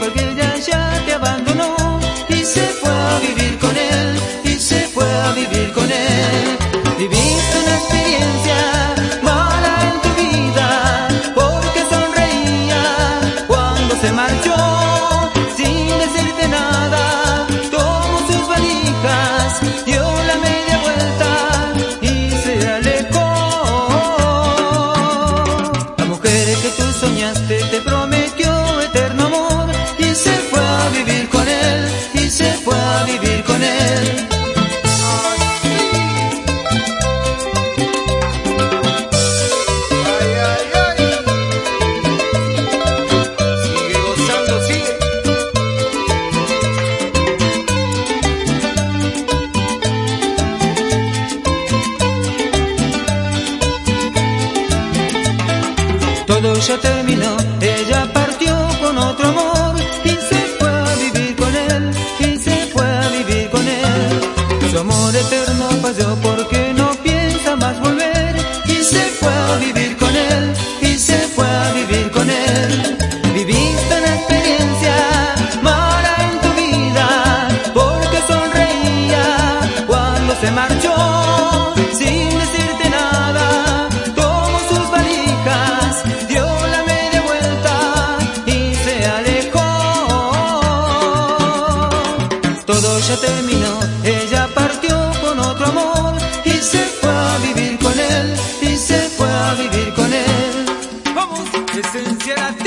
porque ella ya te abandonó y se fue a vivir con él, y se fue a vivir con él. Viviste una experiencia mala en tu vida porque sonreía cuando se marchó sin decirte nada. Tomó sus valijas, dio la media vuelta y se alejó. La mujer que tú soñaste te Todo ya terminó, ella partió con otro amor y se fue a vivir con él, y se fue a vivir con él. Su amor eterno pasó porque no piensa más volver y se fue a vivir con él, y se fue a vivir con él. Viviste una experiencia mala en tu vida porque sonreía cuando se marchó Terminó, ella partió con otro amor y se fue a vivir con él, y se fue a vivir con él. Vamos, esencia.